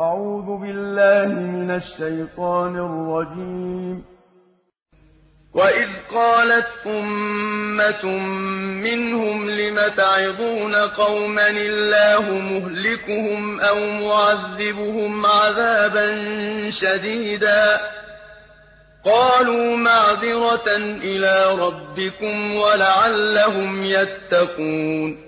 أعوذ بالله من الشيطان الرجيم. وإذ قالت أمة منهم لم تعظون قوما الله مهلكهم أو معذبهم عذابا شديدا قالوا معذرة إلى ربكم ولعلهم يتقون